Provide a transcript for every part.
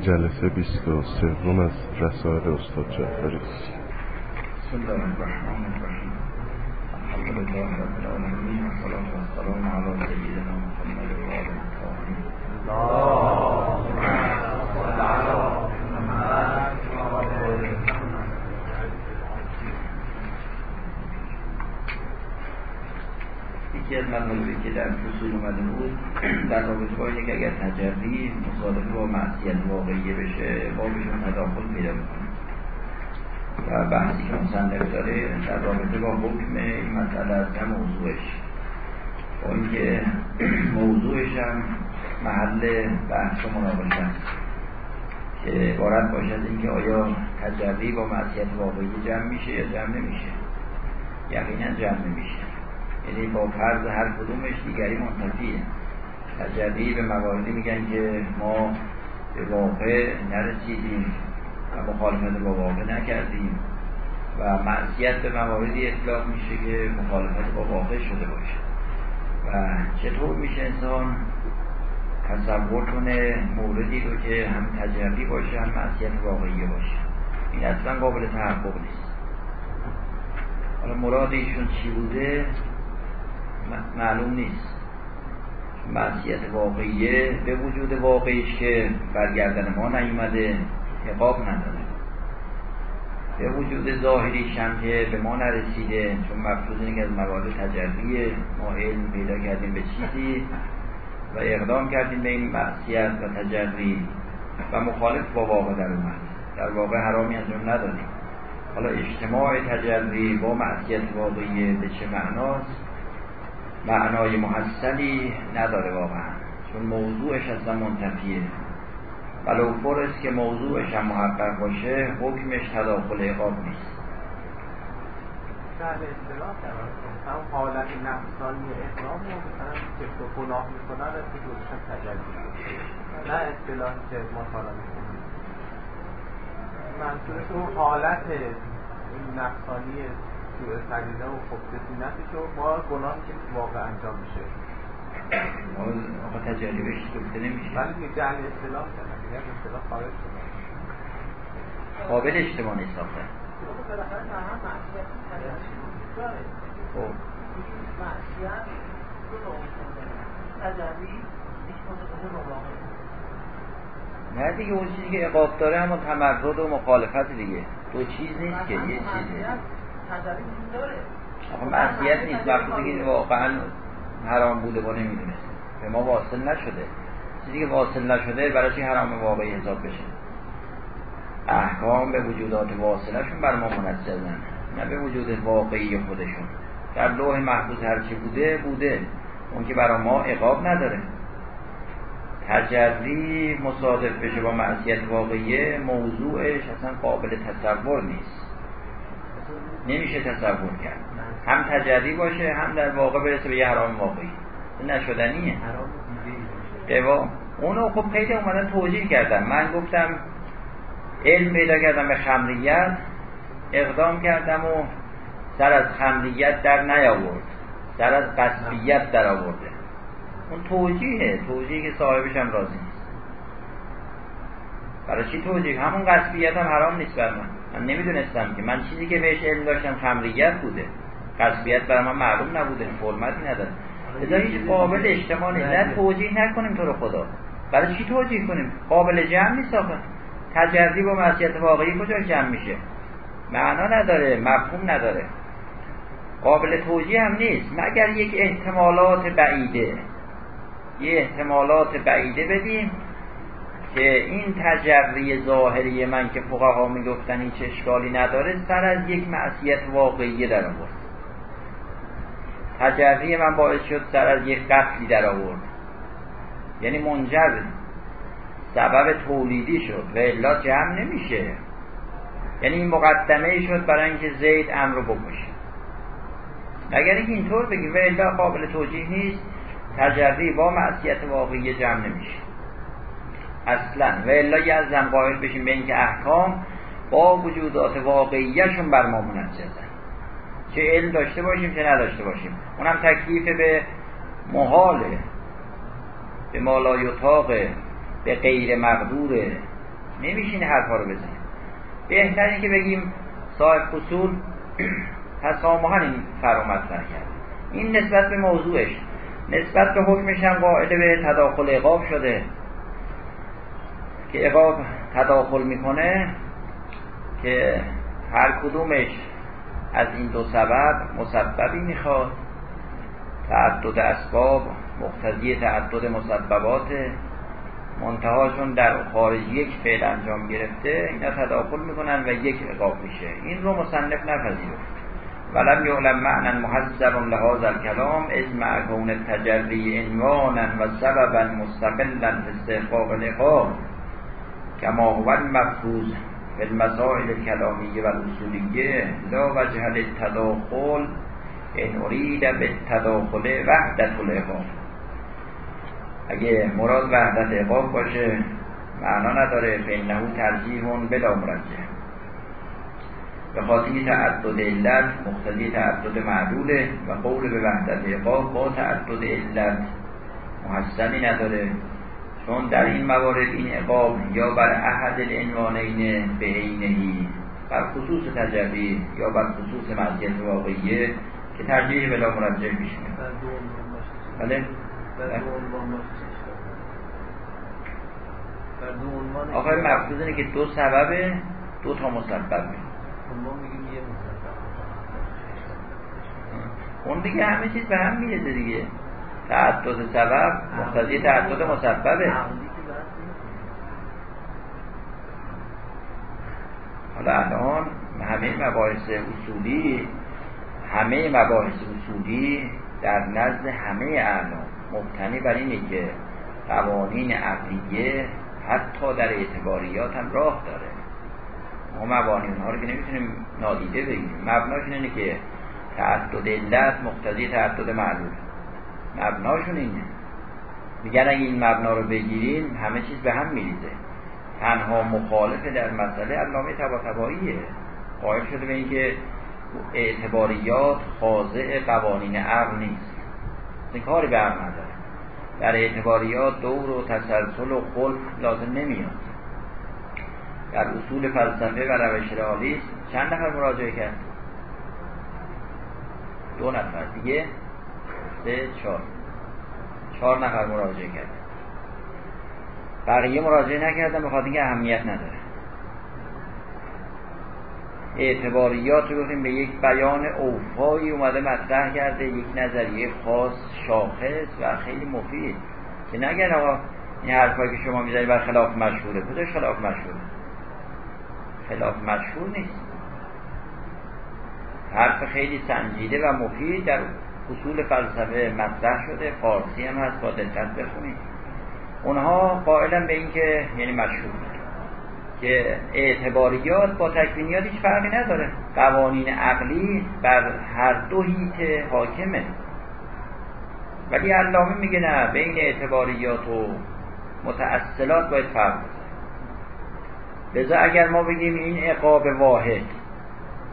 جلسه بیست و سوم از رسائل استاد جعفری. بسم الله الرحمن الرحیم. الحمد لله رب العالمین علی سیدنا محمد و آله یکی از مطالبی که در فصول اومده بود در رابطه با اینه که اگر تجربی مصادفه با معصیت واقعی بشه بابشون تداخل پیدا می‌کنه و بحثی که مصنف داره در رابطه با حکم این مسئله از نه موضوعش. با اینکه موضوعش هم محل بحث و مناقشه است. که عبارت باشد اینکه آیا تجربی با معصیت واقعی جمع میشه یا جمع نمیشه. یقینا جمع نمیشه. یعنی با فرض هر کدومش دیگری منتفیه تجربی به مواردی میگن که ما به واقع نرسیدیم و مخالفت با واقع نکردیم و معصیت به مواردی اطلاق میشه که مخالفت با واقع شده باشه. و چطور میشه انسان تصور کنه موردی رو که هم تجربی باشه هم معصیت واقعی باشه؟ این اصلا قابل تحقق نیست. حالا مراد ایشون چی بوده؟ معلوم نیست. معصیت واقعیه به وجود واقعیش که برگردن ما نیومده عقاب نداره. به وجود ظاهریش هم که به ما نرسیده چون مفروض اینه که از موارد تجربیه ما علم پیدا کردیم به چیزی و اقدام کردیم به این معصیت و تجربی و مخالف با واقع در اومد. در واقع حرامی از اون نداریم. حالا اجتماع تجربی با معصیت واقعی به چه معناست؟ معنای محصلی نداره واقعا. چون موضوعش اصلا منتفیه ولو فرست که موضوعش هم محقق باشه حکمش تداخل عقاب نیست. منظورش اون حالت نفسانی سوء سریده و خب سفینتش رو ما گناهی که واقع انجام میشه. آقا تجربه بهش گفته نمیشه. ولی دیگه جعل اصطلاح کنن دیگه اصطلاح خارج شده قابل اجتماع نیست آخه. خب. نه دیگه اون چیزی که اقاب داره همون تمرد و مخالفت دیگه. دو چیز نیست که یه چیزه. آخه معصیت نیست. مفروضی که واقعا حرام بوده با نمی‌دونست به ما واصل نشده. چیزی که واصل نشده برای چی حرام واقعی حساب بشه؟ احکام به وجودات واصلشون بر ما منجزن نه. به وجود واقعی خودشون. در لوح محفوظ هرچی بوده بوده. اون که برای ما اقاب نداره. تجری مصادف بشه با معصیت واقعیه موضوعش اصلا قابل تصور نیست. نمیشه تصور کرد. هم تجری باشه هم در واقع برسه به یه حرام واقعی. نشدنیه. قوا اونو خب خیلی اومدن توجیه کردن. من گفتم علم پیدا کردم به خمریت اقدام کردم و سر از خمریت در نیاورد. سر از قصبیت در آورده. اون توجیهه توجیه که صاحبش هم راضی نیست. برای چی توجیه همون قصبیت هم حرام نیست بر من. من نمی‌دونستم که من چیزی که بهش علم داشتم خمریت بوده. قصبیت برای من معلوم نبوده فرمتی نداره. لذا هیچ قابل اجتماع نیست. نه توجیه نکنیم تو رو خدا. برای چی توجیه کنیم؟ قابل جمع نیست آخه. تجربی با معصیت واقعی کجا جمع میشه؟ معنا نداره مفهوم نداره. قابل توجیه هم نیست. مگر یک احتمالات بعیده. یه احتمالات بعیده بدیم. که این تجری ظاهری من که فقها می‌گفتن هیچ اشکالی نداره سر از یک معصیت واقعی در آورد. تجری من باعث شد سر از یک قتلی در آورد. یعنی منجر سبب تولیدی شد و الا جمع نمیشه. یعنی این مقدمه شد برای اینکه زید امر رو بکشه. اگر اینطور بگیم و الا قابل توجیه نیست تجری با معصیت واقعی جمع نمیشه. اصلا. و الا یزم قائل بشیم به اینکه احکام با وجودات واقعیشون بر ما منجزن چه علم داشته باشیم چه نداشته باشیم. اونم تکلیف به محاله به مالایتاقه به غیر مقدوره نمیشینه حرفا رو بزنه بهتره که بگیم صاحب فصول تسامحا این فرا مطرح کرد این نسبت به موضوعش. نسبت به حکمش هم قاعده به تداخل اقاب شده. که اقاب تداخل می‌کنه که هر کدومش از این دو سبب مسببی می‌خواد. تعدد اسباب مقتضی تعدد مسببات منتهاشون در خارج یک فعل انجام گرفته اینا تداخل می‌کنن و یک اقاب میشه. این رو مصنف نپذیرفت. ولم یعلم معنا محذر لهذا الكلام از مع کون التجری عنوانا و سببا مستقلا استحقاق الاقام کما هو المفروض في المسائل الكلامیه و الاصولیه لا وجه للتداخل ان ارید بالتداخل وحدت الاقام اگه مراد وحدت اقام باشه معنا نداره فانه ترجیح بلا مرجح. به خاطر تعدد علت مقتضی تعدد معدوله و قول به وحدت اقام با تعدد علت محسنی نداره. چون در این موارد این اقام یا بر احد العنوانین به عینهی بر خصوص تجربی یا بر خصوص مزیت واقعیه که ترجیح بلا مرجح میشه بله؟ آخه مقصود اینه که دو سبب دو تا مسبب. اون دیگه همه چیز به هم می‌رسه دیگه. تعدد سبب مقتضی تعدد مسببه. حالا الان همه مباحث اصولی همه مباحث اصولی در نزد همه اعلام مبتنی بر اینه که قوانین عقلیه حتی در اعتباریات هم راه داره. ما مبانی اونها رو که نمی‌تونیم نادیده بگیریم. مبناشون اینه که تعدد علت مقتضی تعدد معلول. مبناشون اینه میگن اگه این مبنا رو بگیریم همه چیز به هم میریزه. تنها مخالف در مسئله علامه تباتباییه قائل شده به اینکه اعتباریات خاضع قوانین عقل نیست. این کاری به عقل نداره. در اعتباریات دور و تسلسل و خلف لازم نمیاد. در اصول فلسفه و روش رئالیسم چند نفر مراجعه کرد؟ دو نفر. دیگه سه چهار. چهار نفر مراجعه کرد بقیه مراجعه نکردن بخاطر اینکه اهمیت نداره. اعتباریات رو گفتیم به یک بیان اوفایی اومده مطرح کرده یک نظریه خاص شاخص و خیلی مفید. که نگن آقا این حرفایی که شما می‌زنید بر خلاف مشهوره. خلاف مشهوره؟ خلاف مشهور نیست. حرف خیلی سنجیده و مفید در اصول فلسفه مطرح شده فارسی هم هست با دقت بخونید. اونها قائلا به اینکه یعنی مشهور که اعتباریات با تکوینیات هیچ فرقی نداره. قوانین عقلی بر هر دو هیت حاکمه. ولی علامه میگه نه بین اعتباریات و متأصلات باید فرق لذا اگر ما بگیم این عقاب واحد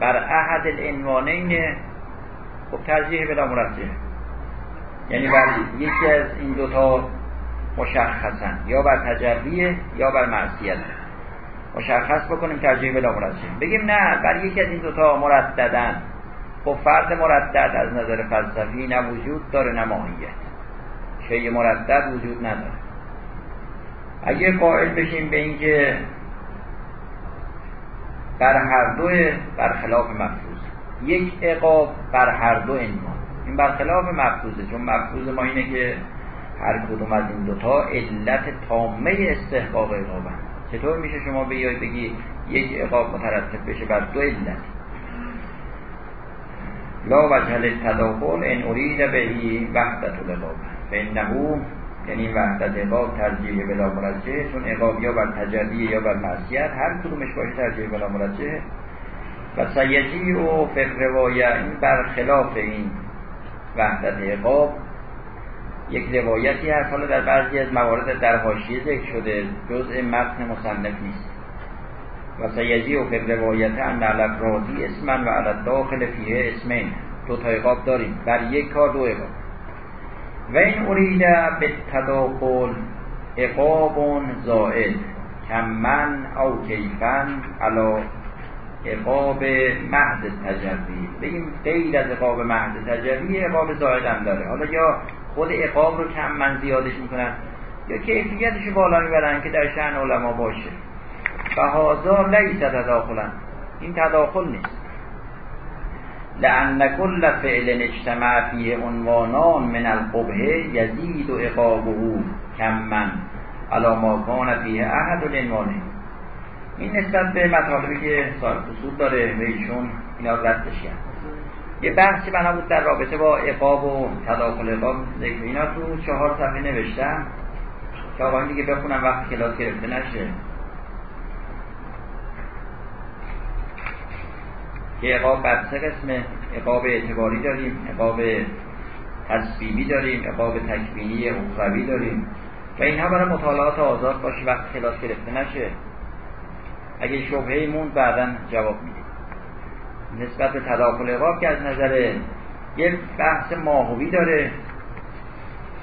بر احد العنوانین خب ترجیح بلا مرجح یعنی بر یکی از این دوتا مشخصن یا بر تجربیه یا بر معصیت. مشخص بکنیم ترجیح بلا مرجح بگیم نه بر یکی از این دوتا مرددن. خب فرد مردد از نظر فلسفی نه وجود داره نه ماهیت. شیء مردد وجود نداره. اگه قائل بشیم به اینکه بر هر دو برخلاف مفروض یک عقاب بر هر دو عنوان این برخلاف مفروضه چون مفروض ما اینه که هر کدوم از این دوتا علت تامه استحقاق عقابن. چطور میشه شما بیای بگی یک عقاب مترتب بشه بر دو علت؟ لا وجه للتداخل ان ارید بهی وحدت العقاب. فانه یعنی وحدت عقاب ترجیح بلا مرجه چون عقاب یا بر تجلی یا بر معصیت هر کدومش باشه ترجیح بلا مرجه و سیجی و فقر روایه این برخلاف این وحدت عقاب. یک روایتی هست حالا در بعضی از موارد در حاشیه ذکر شده جزء متن مصنف نیست. و سیجی و فقر روایت ان الافرادی اسمن و علی داخل فیه اسمین. دو تا عقاب داریم بر یک کار دو عقاب. و این اریده به تداخل اقاب زائد کمن او کیفن علا اقاب محض تجربی بگیم غیر از اقاب محض تجربی اقاب زائد هم داره. حالا یا خود اقاب رو کم من زیادش می‌کنن یا کیفیتش بالا می‌برن که در شهن علما باشه. و هازا لیس تداخلن. این تداخل نیست. لأن كل فعل اجتمع فيه عنوانان من القبه یزید و اقابه کمن علا ما کان فیه احد العنوانه. این نسبت به مطالبی که صاحب اصول داره ایشون اینا ردش کرد یه بحثی بنا بود در رابطه با اقاب و تداخل اقاب ذکر اینا تو چهار صفحه نوشتم. که آقایون دیگه بخونم وقت کلاس گرفته نشه. که اقاب بر سه قسمه. اقاب اعتباری داریم اقاب تصویبی داریم اقاب تکوینی اخروی داریم. و اینها برای مطالعات آزاد باشه وقت کلاس گرفته نشه. اگه شبهه مون بعدا جواب میده. نسبت به تداخل اقاب که از نظر یه بحث ماهوی داره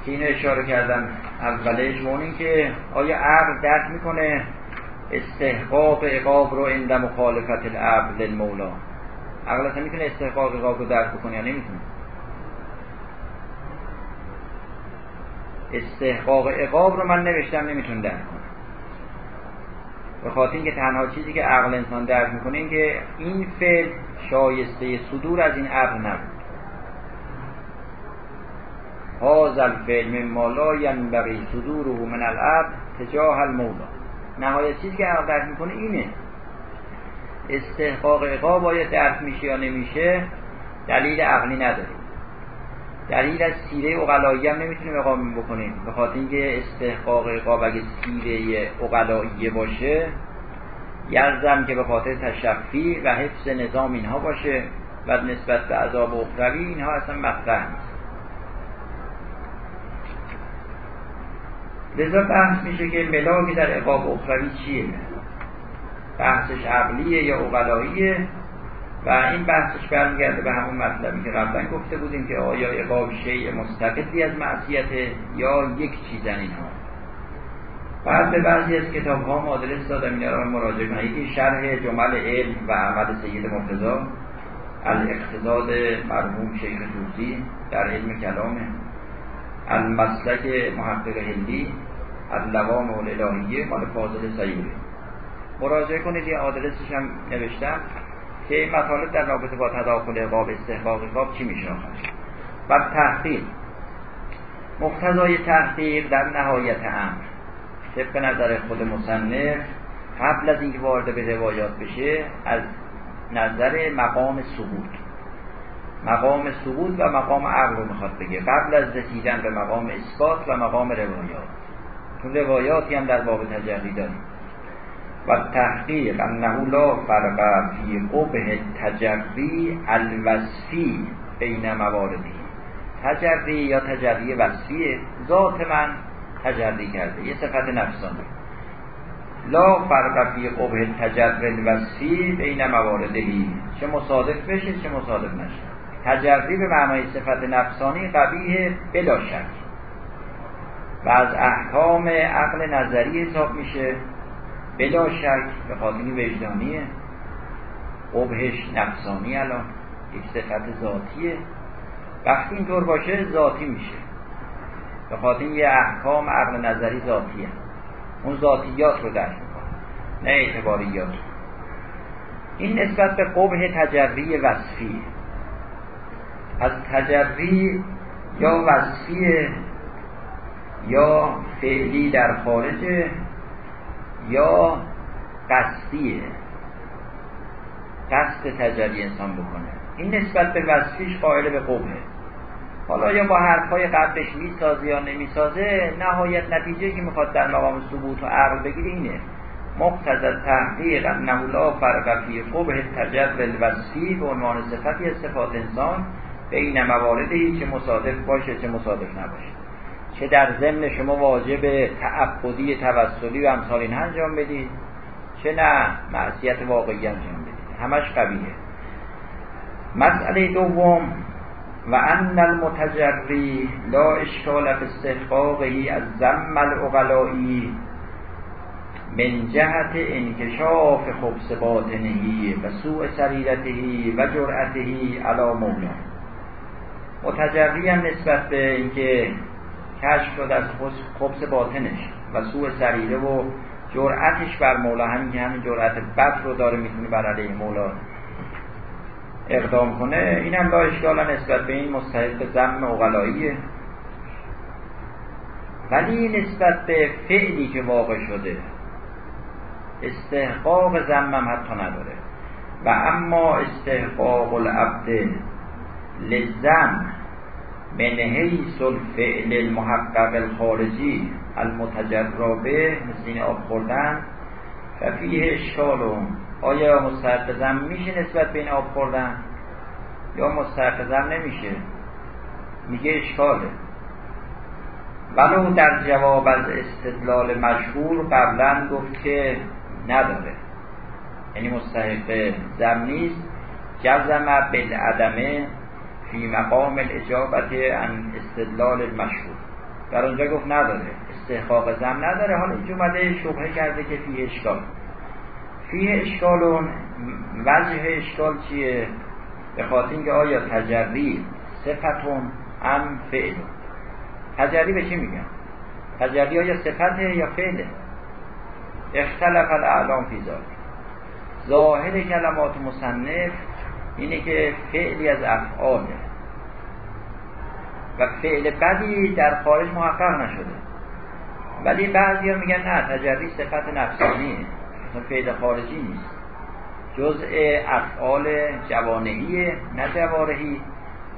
که اینو اشاره کردم اولش اون این که آیا عقل درک می‌کنه استحقاق اقاب رو عند مخالفت العقل للمولا؟ عقل اصلا می‌تونه استحقاق اقاب رو درک بکنه یا نمی‌تونه؟ استحقاق اقاب رو من نوشتم نمی‌تونه درک کنه. به خاطر اینکه تنها چیزی که عقل انسان درک می‌کنه این که این فعل شایسته صدور از این عقل نبود. هذا الفعل مما لا ینبغی صدوره من العبد تجاه المولا نهایت چیزی که عقل درک می‌کنه اینه. استحقاق عقاب باید درک میشه یا نمیشه؟ دلیل عقلی نداریم دلیل از سیره اقلایی هم نمی‌تونیم اقام بکنیم. به خاطر اینکه استحقاق عقاب اگه سیره اقلاییه باشه یلزم که به خاطر تشفی و حفظ نظام اینها باشه و نسبت به عذاب اخروی اینها اصلا مطرح نیست. لذا بحث میشه که ملاک در عقاب اخروی چیه؟ بحثش عقلیه یا اقلاییه؟ و این بحثش برمیگرده به همون مطلبی که قبلا گفته بودیم که آیا عقاب شیء مستقلی از معصیت یا یک چیزن اینها بعد به بعضی از کتاب ها مادرس دادم اینا رو مراجعه کنم یکی شرح جمل علم و عمل سید مرتضا الاقتصاد مرحوم شیخ توسی در علم کلامه المسلک محقق هندی. اللوام الالهیه مال فاضل سیوری. مراجعه کنید یه آدرسش هم نوشتم. که این مطالب در رابطه با تداخل اقاب استحقاق اقاب چی میشه و تحقیق مقتضای تحقیق در نهایت امر. طبق نظر خود مصنف قبل از اینکه وارد به روایات بشه از نظر مقام سقوط. مقام سقوط و مقام عقل رو می‌خواد بگه. قبل از رسیدن به مقام اثبات و مقام روایات. چون روایاتی هم در باب تجلی داریم. و تحقیق انه لا فرق فی قبه تجری الوصفی بین مواردی تجری یا تجری وصفیه ذات من تجری کرده یه صفت نفسانی لا فرق فی قبه تجری الوصفی بین مواردی چه مصادف بشه چه مصادف نشه تجری به معنای صفت نفسانی قبیه بلا شک و از احکام عقل نظری حساب میشه بلا شک به خاطر وجدانیه. قبهش نفسانی الان یک صفت ذاتیه. وقتی اینطور باشه ذاتی میشه. به خاطر یه احکام عقل نظری ذاتیه. اون ذاتیات رو درک می‌کنه نه اعتباریات. این نسبت به قبه تجری وصفی. از تجری یا وصفی یا فعلی در خارجه یا قصدیه. قصد تجری انسان بکنه. این نسبت به وصفیش قائل به قبه حالا یا با حرفای قبلش می‌سازه یا نمی‌سازه نهایت نتیجه که می‌خواد در مقام ثبوت و عقل بگیره اینه. مقتضى تحقیق انه لا فرق فی قبه تجرب الوصفی به عنوان صفتی از صفات انسان بین مواردی چه مصادف باشه چه مصادف نباشه. که در ضمن شما واجب تعبدی توسلی و امثال این انجام بدید چه نه معصیت واقعی انجام بدید. همش قبیه. مسئله دوم و ان المتجری لا اشکال فی استحقاقه از زم الاغلایی من جهت انکشاف خبس باطنهی و سوء سریرتهی و جرأتهی علا مولا متجری نسبت به اینکه کشف شد از خبس باطنش و سوء سریره و جرأتش بر مولا. همین که همین جرأت بد رو داره می‌تونه بر علیه مولا اقدام کنه این هم اشکال نسبت به این مستحق زم اغلاییه ولی نسبت به فعلی که واقع شده استحقاق زمم حتی نداره. و اما استحقاق العبد لزم من حیث الفعل المحقق الخارجی المتجربه مثل آب خوردن. و فیه اشکالون آیا مستحق زم میشه نسبت به این آب خوردن؟ یا مستحق زم نمیشه؟ میگه اشکاله. ولو در جواب از استدلال مشهور قبلا گفت که نداره. یعنی مستحق زم نیست. جزم بالعدمه فی مقام الاجابت ان استدلال مشهور در اونجا گفت نداره. استحقاق زم نداره. حالا اینجا اومده شبهه کرده که فی اشکال. فی اشکالون وجه اشکال چیه؟ به خاطر اینکه آیا تجری صفتون ام فعل؟ تجری به چی میگن؟ تجری آیا صفته یا فعله اختلف الاعلام فی ذلك. ظاهر کلمات مصنف اینه که فعلی از افعاله و فعل بدی در خارج محقق نشده. ولی بعضی ها میگن نه تجری صفت نفسانیه فعل خارجی نیست. جزء افعال جوانهیه نه جوارهی.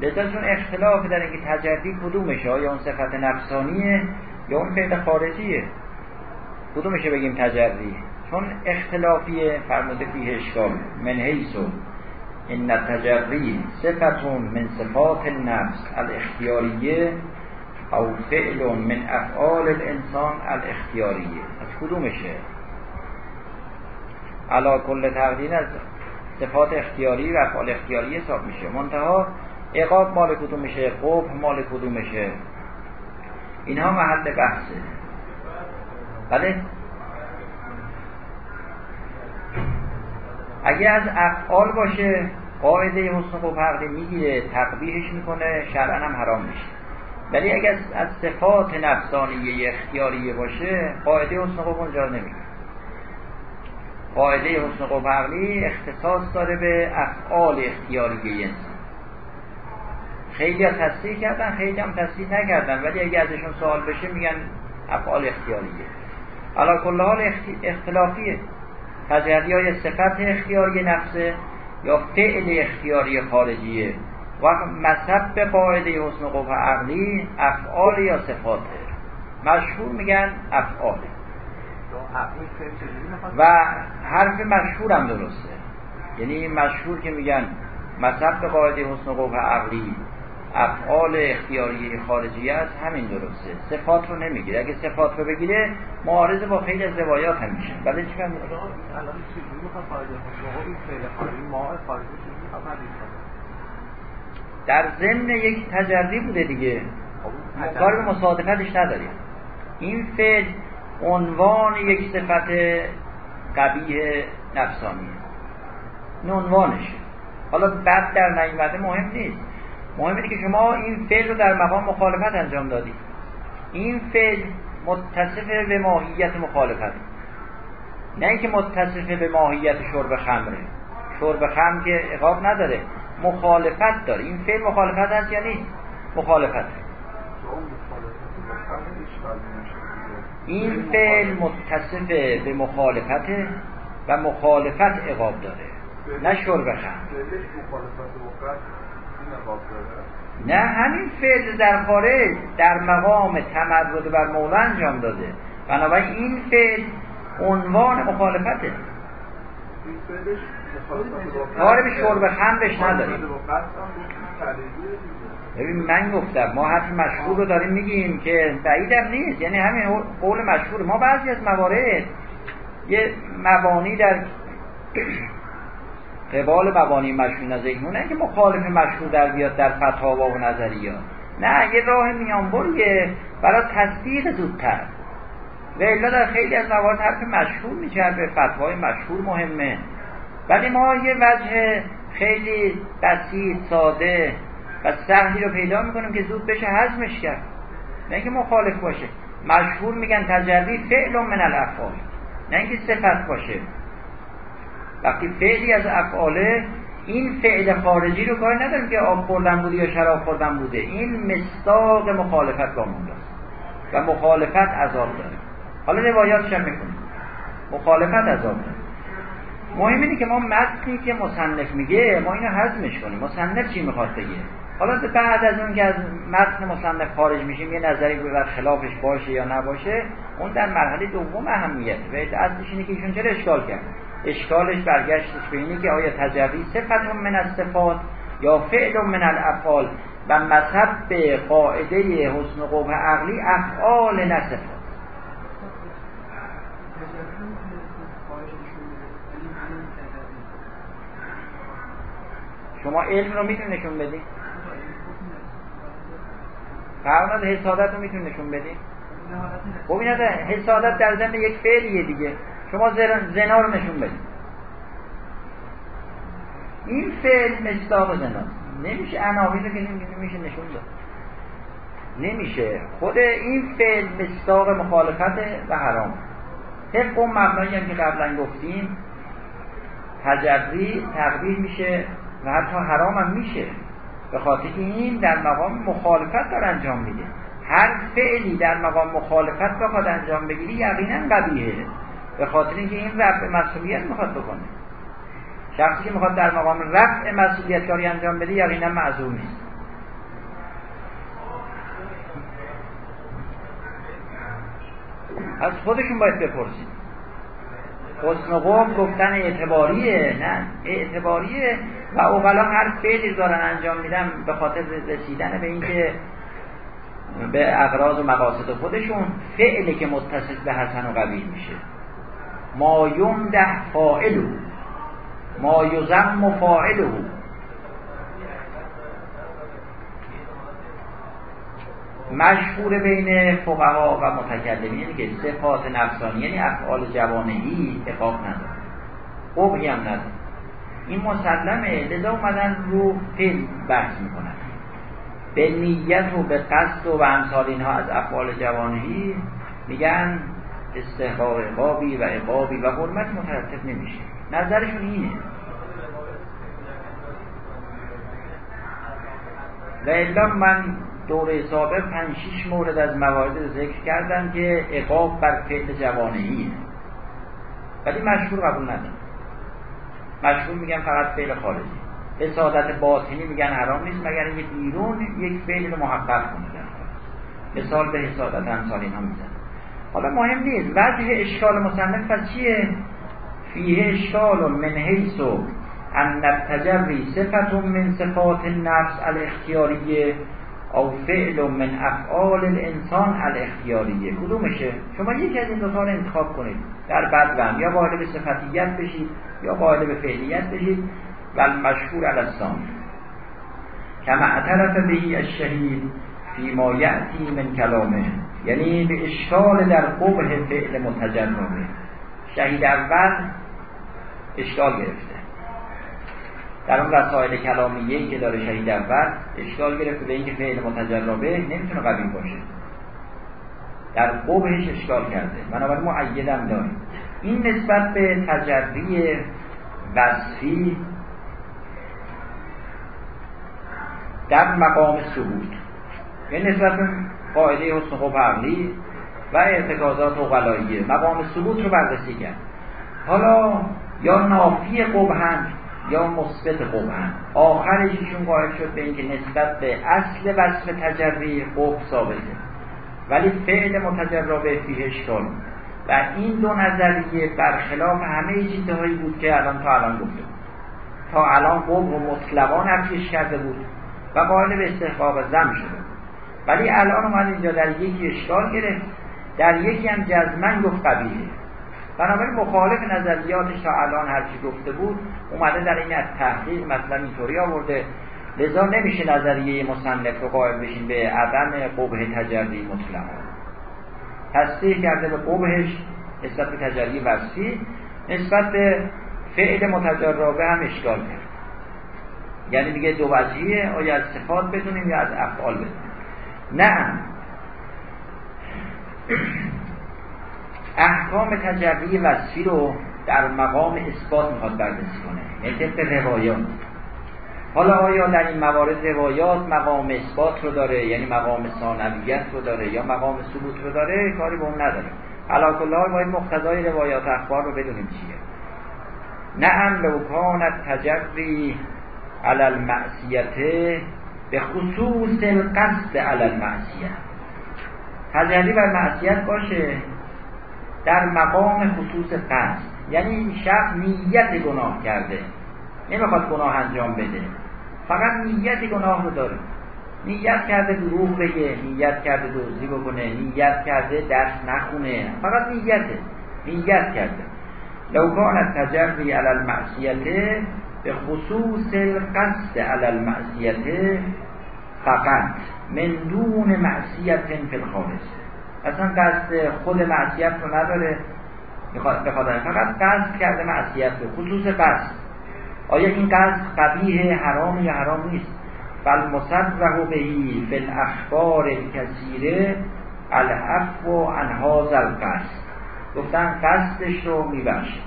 لذا چون اختلاف در اینکه تجری کدومشه یا اون صفت نفسانیه یا اون فعل خارجیه؟ کدومشه بگیم تجری؟ چون اختلافیه فرموده فیه اشکال من این تجری صفتون من صفات النفس الاختیاریه او فعل من افعال الانسان الاختیاریه. از کدومشه؟ علا کل تقدیر از صفات اختیاری و افعال اختیاری حساب میشه. منتها اقاب مال کدوم میشه قبح مال کدوم میشه اینها محل بحثه. بله؟ اگه از افعال باشه قاعده حسن خوب حقی می‌گیره تقبیحش می‌کنه شرعا هم حرام میشه. ولی اگر از صفات نفسانیه اختیاریه باشه قاعده حسن خوب اونجا نمی‌گیره. قاعده حسن خوب عقلی اختصاص داره به افعال اختیاریه انسان. خیلی تصدیح کردن خیلی هم تصدیح نکردن ولی اگه ازشون سوال بشه میگن افعال اختیاریه. علا کل حال اختلافیه. تجلی های صفت اختیاری نفسه یا فعل اختیاری خارجیه و مذهب به قاعده حسن قبح عقلی افعال یا صفاته. مشهور میگن افعال. و حرف مشهور هم درسته. یعنی مشهور که میگن مذهب به قاعده حسن قبح عقلی. افعال اختیاری خارجی است همین درسته. صفات رو نمی‌گیره. اگه صفات رو بگیره معارض با خیلی از روایات هم میشه. بله چی الان در ضمن یک تجربی بوده دیگه. کار به مصادفتش نداریم. این فعل عنوان یک صفت قبیه نفسانیه این عنوانشه. حالا بد در نیومده مهم نیست. مهم که شما این فعل رو در مقام مخالفت انجام دادید این فعل متصف به ماهیت مخالفت نه اینکه متصف به ماهیت شرب خمره. شرب خمر که اقاب نداره. مخالفت داره. این فعل مخالفت هست یا نیست؟ مخالفت. این فعل متصف به مخالفت و مخالفت اقاب داره. نه شرب خمر نه همین فعل در خارج در مقام تمرد بر مولا انجام داده. بنابراین این فعل عنوان مخالفته. کار به شرب خمرش نداریم. ببین من گفتم ما حرف مشهور رو داریم میگیم که بعیدم نیست. یعنی همین قول مشهور. ما بعضی از موارد یه مبانی در قبال مبانی مشهور نظری نه که مخالف مشهور در بیاد در فتاوا و نظریات نه یه راه میانبریه برای تصدیق زودتر. و الا در خیلی از موارد حرف مشهور میچربه فتوای مشهور مهمه. ولی ما یه وجه خیلی بسیط ساده و سهلی رو پیدا می‌کنیم که زود بشه حزمش کرد. نه اینکه مخالف باشه. مشهور میگن تجربی فعل من الافعال. نه اینکه صفت باشه. وقتی فعلی از افعاله این فعل خارجی رو کار نداریم که آب خوردن بوده یا شراب خوردن بوده. این مستاق مخالفت با مونده و مخالفت عذاب داره. حالا روایاتش هم می‌کنیم مخالفت عذاب داره. مهم اینه که ما متنی که مصنف میگه ما اینو هضمش کنیم. مصنف چی می‌خواد بگه؟ حالا بعد از اون که از متن مصنف خارج میشیم یه نظری بر خلافش باشه یا نباشه اون در مرحله دوم اهمیت. و اصلش اینه که ایشون چرا اشکال کرد؟ اشکالش برگشتش به اینه که آیا تجربی صفت من از صفات یا فعل من الافعال و مذهب به قاعده حسن قبه عقلی افعال نه صفات شما علم رو می‌تونی نشون بدی؟ فرماد حسادت رو می‌تونی نشون بدی؟ خب این حسادت در ضمن یک فعلیه دیگه شما زنا رو نشون بدید. این فعل مصداق زنا نمیشه عناوین رو که نمیشه نشون داد. نمیشه. خود این فعل مصداق مخالفت و حرام. طبق اون مبنایی هم که قبلا گفتیم تجری تقدیر میشه و حتی حرام هم میشه. به خاطر این در مقام مخالفت داره انجام میده. هر فعلی در مقام مخالفت بخواد انجام بگیری یقینا قبیهه به خاطر اینکه این رفع مسئولیت می‌خواد بکنه. شخصی که می‌خواد در مقام رفع مسئولیت کاری انجام بده یقینا معذور نیست. از خودشون باید بپرسید. حسن قوم گفتن اعتباریه نه؟ اعتباریه. و اوغلا هر فعلی دارن انجام میدن به خاطر رسیدن به اینکه به اقراض و مقاصد خودشون فعلی که متصل به حسن و قبیل میشه. ما یمده فاعلو ما یزم فاعلو مشهور بین فقها و متکلمین که صفات نفسانی یعنی افعال جوانهی اقاق نداره. قبحی هم نداره. این مسلمه لذا اومدن رو فیلم بحث می‌کنن. به نیت و به قصد و امثال اینها از افعال جوانهی میگن استحقاق عقابی و عقابی و حرمت مترتب نمیشه. نظرشون اینه. و الا من دوره سابق پنج شیش مورد از موارد ذکر کردم که عقاب بر فعل جوانهیه ولی مشهور قبول ندارم. مشهور میگن فقط فعل خارجی. حسادت باطنی میگن حرام نیست مگر اینکه بیرون یک فعل رو محقق کنه. مثال به حسادت امثال اینها میزن حالا مهم نیست. وجه اشکال مصنف پس چیه؟ فیه اشکال من حیث ان التجری صفت من صفات النفس الاختیاریه او فعل من افعال الانسان الاختیاریه. کدومشه؟ شما یکی از این دو رو انتخاب کنید. در بدوم یا قائل به صفتیت بشید یا قائل به فعلیت بشید. و المشهور الاسان کما اعترف بهی الشهید فیما یعتی من کلامه. یعنی به اشکال در قبح فعل متجرمه شهید اول اشکال گرفته. در اون رسائل کلامیه که داره شهید اول اشکال گرفته به اینکه فعل متجربه نمی‌تونه قبیل باشه. در قبهش اشکال کرده. بنابراین معیدم داریم این نسبت به تجری وصفی در مقام ثبوت. یعنی نسبت قاعده حسن خوب عقلی و اعتقادات غلاییه مقام ثبوت رو بررسی کرد. حالا یا نافی قبهن یا مثبت قبهن آخرش ایشون قائل شد به اینکه نسبت به اصل وصف تجری قب ثابته. ولی فعل متجربه فیه اشکال. و این دو نظریه برخلاف همه چیزهایی بود که الان تا الان گفته تا الان قب و مطلقا نفیش کرده بود و قائل به استحقاق زم شده ولی الان اومد اینجا در یکی اشکال گرفت. در یکی هم جزمن گفت قبیله. بنابراین مخالف نظریاتش تا الان هرچی گفته بود اومده در این از تحقیق مثلا اینطوری آورده. لذا نمیشه نظریه مصنف رو قائل بشین به عدم قبه تجربی مطلقا. تصدیح کرده به قبهش نسبت به تجلی وصفی نسبت به فعل متجربه هم اشکال کرد. یعنی میگه دو وجهیه آیا از صفات بدونیم یا از افعال بدونیم؟ نه احکام تجربی وصفی رو در مقام اثبات می‌خواد بررسی کنه یعنی طبق روایات. حالا آیا در این موارد روایات مقام اثبات رو داره یعنی مقام ثانویت رو داره یا مقام ثبوت رو داره؟ کاری به اون نداره. علا کل باید مقتضای روایات اخبار رو بدونیم چیه. نعم لو کانت تجری علی المعصیت به خصوص القصد علی المعصیت. تجری بر معصیت باشه در مقام خصوص قصد. یعنی این شخص نیت گناه کرده نمی‌خواد گناه انجام بده. فقط نیت گناه رو داره. نیت کرده دروغ بگه نیت کرده دزدی بکنه نیت کرده درس نخونه. فقط نیته. نیت کرده. لو کان تجری علی المعصیت به خصوص القصد علی المعصیت فقط من دون معصیت فی الخارج. اصلا قصد خود معصیت رو نداره. بخواد فقط قصد کرده معصیت رو. خصوص قصد آیا این قصد قبیه حرام یا حرام نیست؟ بل مصرح بهی فی الاخبار کثیره العفو عن هذا القصد. گفتن قصدش رو میبخشه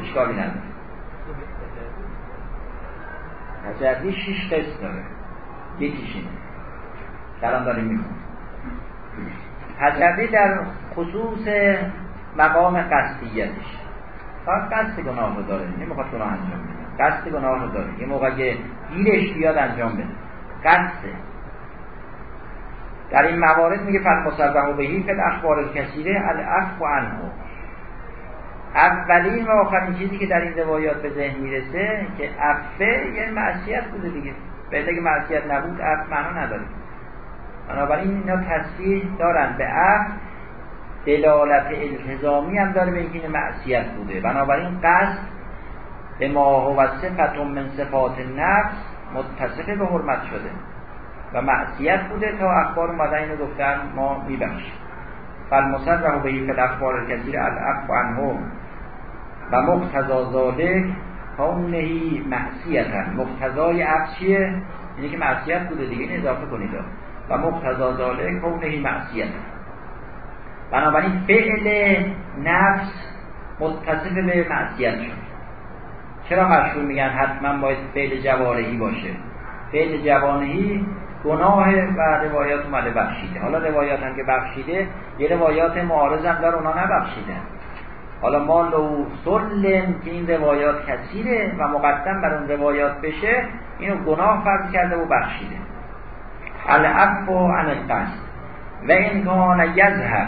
اشکالی نداره. تجربی شیش قصد داره. یکیش اینه. الان داریم می‌خونیم. تجربی در خصوص مقام قصدیتش. فقط قصد گناه رو داره. نمی‌خواد گناه انجام بده. قصد گناه رو داره. یه موقع که گیرش بیاد انجام بده. قصده در این موارد میگه فل مصرح بهی فل اخبار کثیره العفو عنه. اولین و آخرین چیزی که در این روایات به ذهن می‌رسه که عفه یه معصیت بوده دیگه. به که معصیت نبود عفو معنا نداره. بنابراین اینا تصویر دارن به عفو. دلالت التزامی هم داره به اینکه معصیت بوده. بنابراین قصد به ما هو صفت من صفات نفس متصف به حرمت شده. و معصیت بوده تا اخبار اومدن اینو گفتن ما میبخشیم. فالمصرح به این الاخبار کثیر العفو عنه و مقتضا ذالک کونهی معصیتن مقتضای عفو چیه؟ اینه که معصیت بوده دیگه این اضافه کنید. و مقتضا ذالک کونهی معصیتن بنابراین فعل نفس متصف به معصیت شد. چرا مشهور میگن حتما باید فعل جوارحی باشه؟ فعل جوانهی گناه و روایات اومده بخشیده. حالا روایات هم که بخشیده یه روایات معارض هم داره اونا نبخشیده حالا ما لو سلم که این روایات کثیره و مقدم بر اون روایات بشه اینو گناه فرض کرده و بخشیده. العفو عن القصد. و این کان یظهر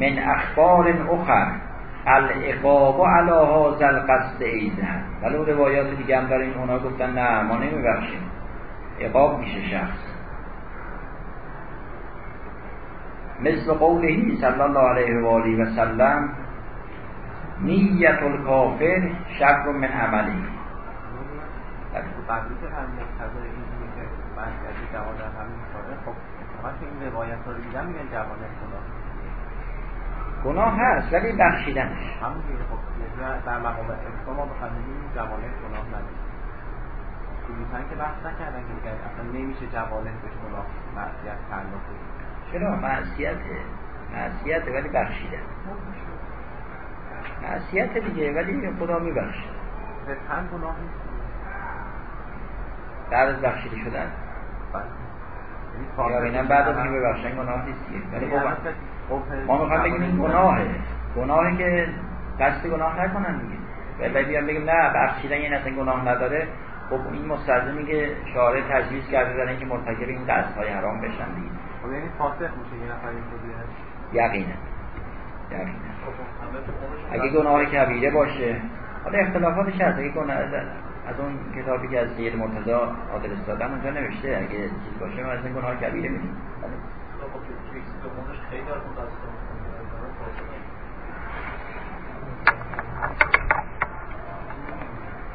من اخبار اخر. العقاب علی هذا القصد ایزن ولو روایات دیگه هم داریم اونا گفتن نه ما نمیبخشیم. عقاب میشه شخص. مثل قوله صلی الله علیه و آله و سلم نیت الکافر شر من قبلی که مقتضای این که جوان همین کاره خب این روایت رو دیدم میگن جوان خدا گناه هست ولی بخشیدنش. همون خب در مقام ما بخواهیم جوانه گناه می‌تونن که بحث نکردن که دیگر اصلا نمیشه جوانه به گناه معصیت تعلق چرا؟ معصیته معصیته ولی بخشیدن. معصیت دیگه ولی خدا میبخشه. رفن گناه نیست؟ بعد از بخشیده شدن. یا اینم بعد از که ببخشن گناه نیست ولی خب خب ما می‌خوایم بگیم این گناهه. گناهی که قصد گناه نکنن دیگه. ولی بیان بگیم نه بخشیدن یه اصلا گناه نداره. خب این مستلزمی که شارع تجویز کرده در اینکه مرتکب این های حرام بشن دیگه. خب یعنی فاسق میشه یه نفر اینطوریه یقینا. یقینا اگه گناه کبیره باشه حالا اختلافاتش هست اگه گناه از اون کتابی که از سید مرتضا آدرس دادن اونجا نوشته اگه چیز باشه ما از این گناه کبیره میدیم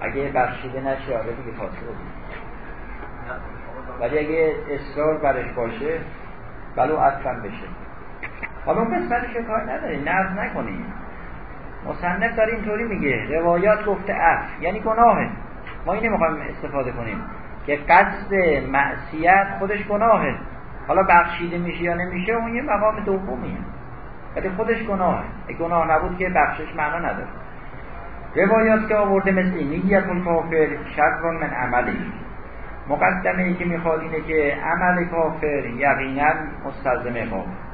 اگه بخشیده نشه آره دیگه فاصله ولی اگه اصرار برش باشه بلو اصلا بشه. حالا قسمتش کار نداری نقد نکنی مصنف داره اینطوری میگه روایات گفته اف یعنی گناهه. ما اینه می‌خوایم استفاده کنیم که قصد معصیت خودش گناهه. حالا بخشیده میشه یا نمیشه اون یه مقام دومیه. ولی خودش گناهه. گناه نبود که بخشش معنا نداره. روایات که آورده مثل نیت کافر شر من عملی. مقدمه ای که می‌خواد اینه که عمل کافر یقینا مستلزم اقامه.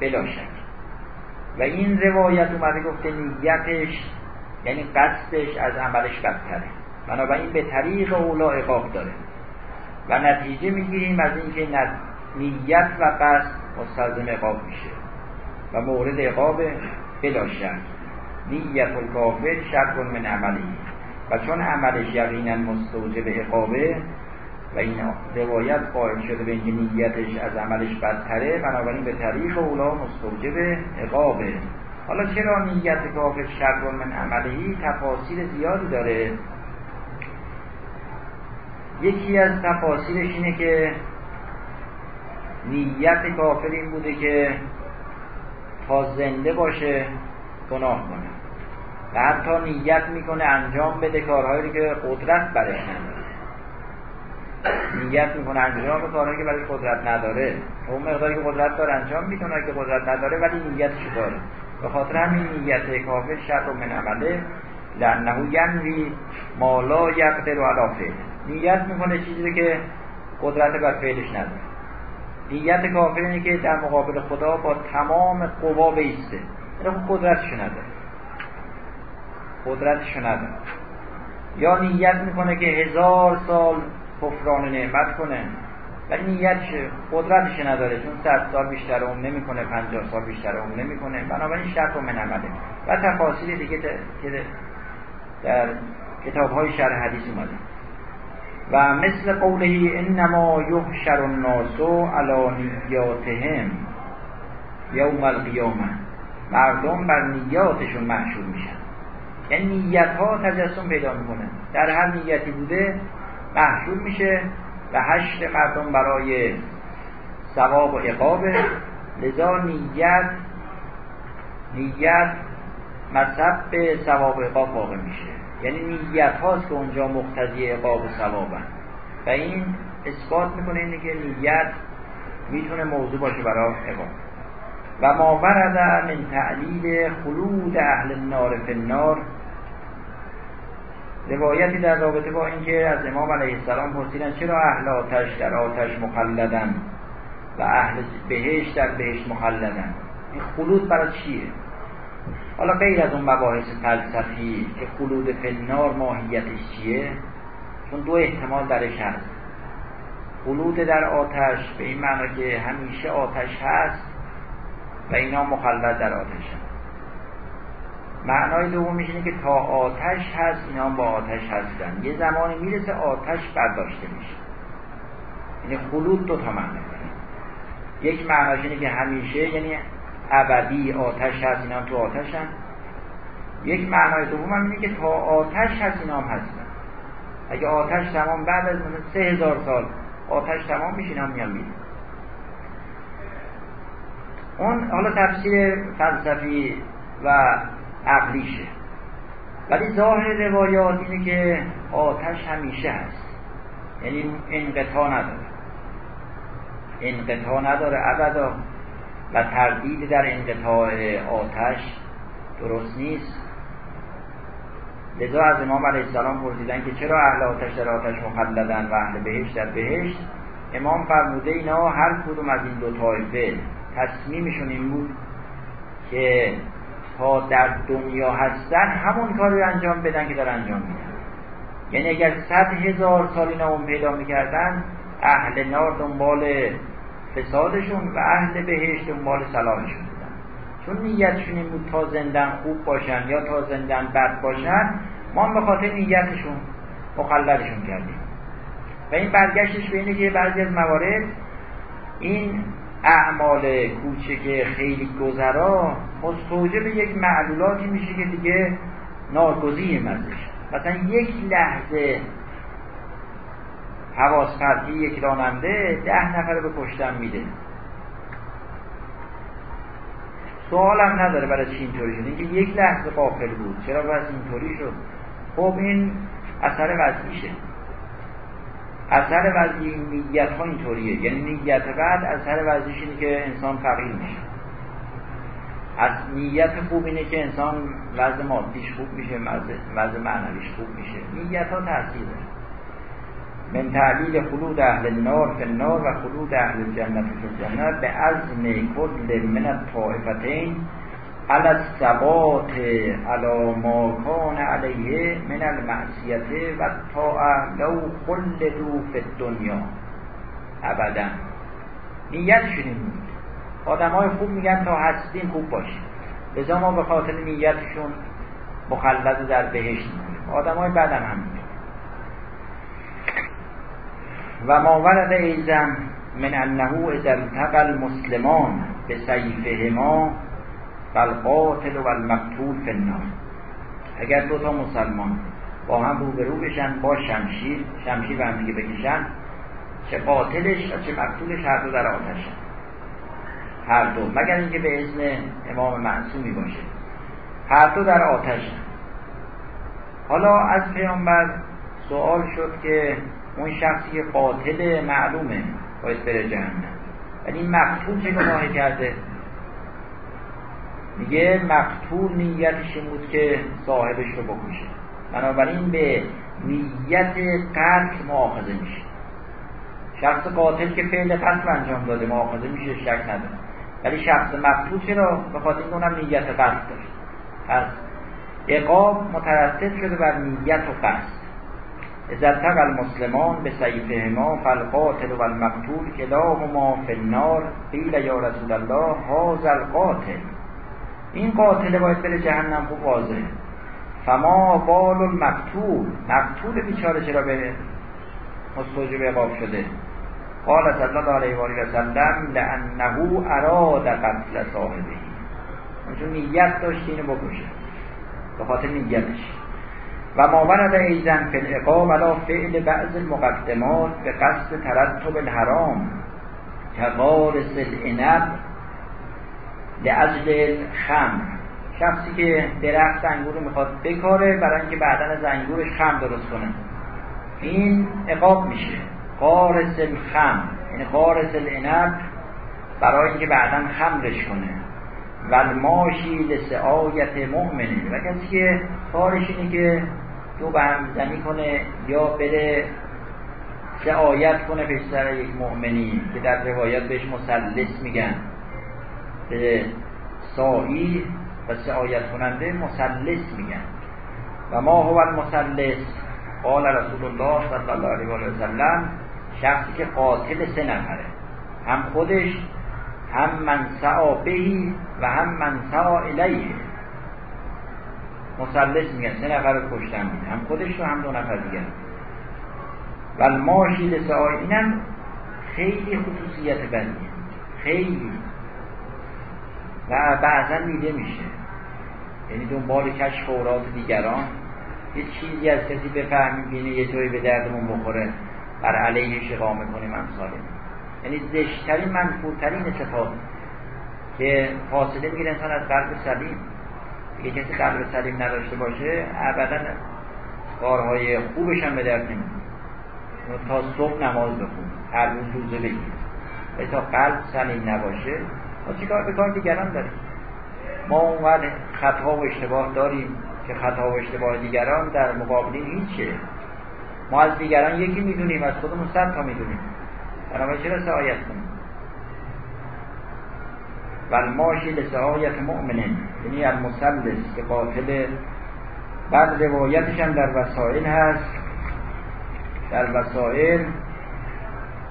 بلا شک و این روایت اومده گفته نیتش یعنی قصدش از عملش بدتره. بنابراین به طریق اولا اقاب داره. و نتیجه می‌گیریم از اینکه نیت و قصد مستلزم اقاب میشه. و مورد اقاب بلا شک نیت الکافر شر من عملی و چون عملش یقینا مستوجب اقابه و این روایت قائل شده به اینکه نیتش از عملش بدتره بنابراین به طریق اولا مستوجب عقابه حالا چرا نیت کافر شر من عملی تفاصیل زیادی داره؟ یکی از تفاصیلش اینه که نیت کافر این بوده که تا زنده باشه گناه کنه. و حتی نیت می‌کنه انجام بده کارهایی که قدرت برش نیت می‌کنه انجام کارهایی که برای قدرت نداره. اون مقداری که قدرت داره انجام می‌کنه که قدرت نداره ولی نیتش داره به خاطر همین نیت کافر شر و من عمله لانه ینوی ما لا یقدر علی نیت می‌کنه چیزی که قدرت بر فعلش نداره. نیت کافر اینه که در مقابل خدا با تمام قوا بیسته. اینه خب قدرتشو نداره. قدرتشو نداره. یا نیت می‌کنه که هزار سال کفران نعمت کنه. ولی نیتش قدرتش نداره چون صد سال بیشتر اون نمی‌کنه پنجاه سال بیشتر اون نمی‌کنه. بنابراین شرط و منعمله و تفاصیل دیگه که در کتاب های شرح حدیث اومده. و مثل قوله انما یحشر الناس علی نیاتهم یوم القیامه. مردم بر نیاتشون محشور میشن. یعنی نیت ها تجسم پیدا می‌کنه. در هر نیتی بوده محشور میشه و حشر مردم برای ثواب و عقاب. لذا نیت نیت مذهب به ثواب و عقاب واقع میشه. یعنی نیت هاست که اونجا مقتضی عقاب و ثوابن. و این اثبات می‌کنه اینه که نیت می‌تونه موضوع باشه برای عقاب. و ما ورد من تعلیل خلود اهل النار فی النار روایتی در رابطه با اینکه از امام علیه السلام پرسیدن چرا اهل آتش در آتش مخلدن و اهل بهشت در بهشت مخلدن؟ این خلود برای چیه؟ حالا غیر از اون مباحث فلسفی که خلود فنار ماهیتش چیه؟ چون دو احتمال درش هست. خلود در آتش به این معنی که همیشه آتش هست و اینا مخلد در آتش هست معنای دومیش اینه که تا آتش هست اینا با آتش هستن. یه زمانی می‌رسه آتش برداشته میشه. یعنی خلود دو تا معنی یک معناش اینه که همیشه یعنی ابدی آتش هست اینا تو آتش هست. یک معنای دوم هم اینه که تا آتش هست اینا هم هستن. اگه آتش تمام بعد از سه هزار سال آتش تمام میشه اینا میان میره اون حالا تفسیر فلسفی و عقلیشه ولی ظاهر روایات اینه که آتش همیشه هست. یعنی انقطاع نداره. انقطاع نداره ابدا. و تردید در انقطاع آتش درست نیست. لذا از امام علیه السلام پرسیدن که چرا اهل آتش در آتش مخلدن و اهل بهشت در بهشت؟ امام فرموده اینا هر کدوم از این دو طایفه تصمیمشون این بود که تا در دنیا هستن همون کار رو انجام بدن که در انجام میدن. یعنی اگر صد هزار سال اینا اون پیدا می‌کردن اهل نار دنبال فسادشون و اهل بهشت دنبال صلاحشون بودن. چون نیتشون این بود تا زندن خوب باشن یا تا زندن بد باشن ما به خاطر نیتشون مخلدشون کردیم. و این برگشتش به اینه که بعضی از موارد این اعمال کوچک خیلی گذرا مستوجب یک معلولاتی میشه که دیگه ناگزیر ازش مثلا یک لحظه حواس پرتی یک راننده ده نفر به کشتن میده. سوال هم نداره برای چی اینطوری شد. اینکه یک لحظه قافل بود. چرا باید اینطوری شد؟ خب این اثر وضعیشه. اثر وضعی نیت ها اینطوریه. یعنی نیت بعد اثر وضعیش اینه که انسان فقیر میشه. از نیت خوب اینه که انسان وضع مادیش خوب میشه وضع معنویش خوب میشه. نیت ها تاثیر من تعلیل خلود اهل النار فی النار و خلود اهل الجنت فی الجنت به عزم کل من الطائفتین على الثبات على ما علیه من المعصیت و طاعه لو خلدو فی الدنیا. ابدا. شدیم آدم های خوب میگن تا هستیم خوب باشیم. لذا ما به خاطر نیتشون مخلد در بهشت می‌کنیم آدم های بدم هم و ما ورد ایزم من انه اذا التقى المسلمان به سیفهما فالقاتل و المقتول النار. اگر دو تا مسلمان با هم روبرو بشن با شمشیر شمشیر به هم دیگه بکشن چه قاتلش و چه مقتولش هر دو در آتشن هر دو مگر اینکه به اسم امام معصومی باشه. هر دو در آتشن حالا از پیامبر سوال شد که اون شخصی که قاتل معلومه باید بره جهنم. ولی این مقتول چه گناهی کرده؟ میگه مقتول نیتش این بود که صاحبش رو بکشه. بنابراین به نیت قتل معاخذه میشه. شخص قاتل که فعل قتل انجام داده معاخذه میشه شک نداره. ولی شخص مقتول چرا؟ به خاطر اینکه اونم نیت قتل داشت پس اقاب مترتب شده بر نیت و قصد التقى المسلمان به سیفهما فالقاتل و المقتول کلاهما فی النار. قیل یا رسول الله هذا القاتل. این قاتل باید بره جهنم خوب واضحه. فما بال المقتول. مقتول بیچاره چرا به مستوجب عقاب شده. قال صلی الله علیه و آله سلم لانه اراد قتل صاحبه. چون نیت داشت اینو بکشه. به خاطر نیتش. و ما ورد ایزن فی العقاب علی فعل بعض المقدمات به قصد ترتب الحرام. کقارس العنب لعجل خم شخصی که درخت انگور رو می‌خواد بکاره برای اینکه بعدا از خم درست کنه. این عقاب میشه. قارس الخم یعنی قارس العنب برای اینکه بعدا خمرش کنه. و الماشی لسعایت مؤمنه. و کسی که کارش اینه که دو زنی کنه یا بره سعایت کنه پشتر یک مؤمنی که در روایت بهش مسلس میگن. به سایی و سعایت کننده مسلس میگن. و ما هو المسلس قال رسول الله صلی الله علیه و سلم شخصی که قاتل سه نفره. هم خودش هم من بهی و هم من سعا الیه. مسلس میگن سه نفر رو کشتن هم خودش رو هم دو نفر دیگر و الماشی لسعا اینم خیلی خصوصیت بدیه. خیلی. و بعضا دیده میشه. یعنی دنبال کشف اورات دیگران. یه چیزی از کسی بفهمیم بینه یه جایی به دردمون بخوره. بر علیه شقامه کنیم امثاله یعنی زشترین منفورترین صفات که فاصله می‌گیره انسان از قلب سلیم. اگه کسی قلب سلیم نداشته باشه ابدا کارهای خوبش هم به درد نمیده تا صبح نماز بخون هر روز روزه بگیر و تا قلب سلیم نباشه ما چیکار به کار دیگران داریم؟ ما اونقدر خطا و اشتباه داریم که خطا و اشتباه دیگران در مقابل هیچه ما از دیگران یکی می‌دونیم از خودمون صد تا می‌دونیم. بنابراین چرا سعایت کنیم؟ و الماشی لسعایت مؤمنین. یعنی المسلس که قاتل بعد روایتش هم در وسائل هست. در وسائل